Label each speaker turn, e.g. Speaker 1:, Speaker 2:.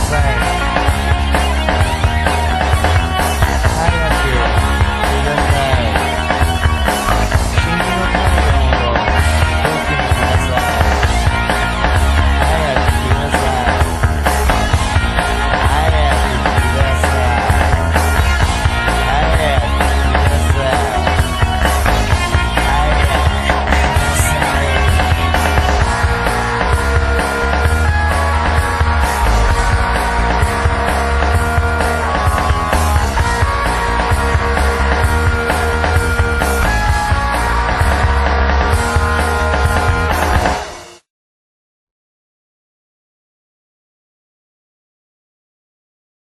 Speaker 1: Cafe.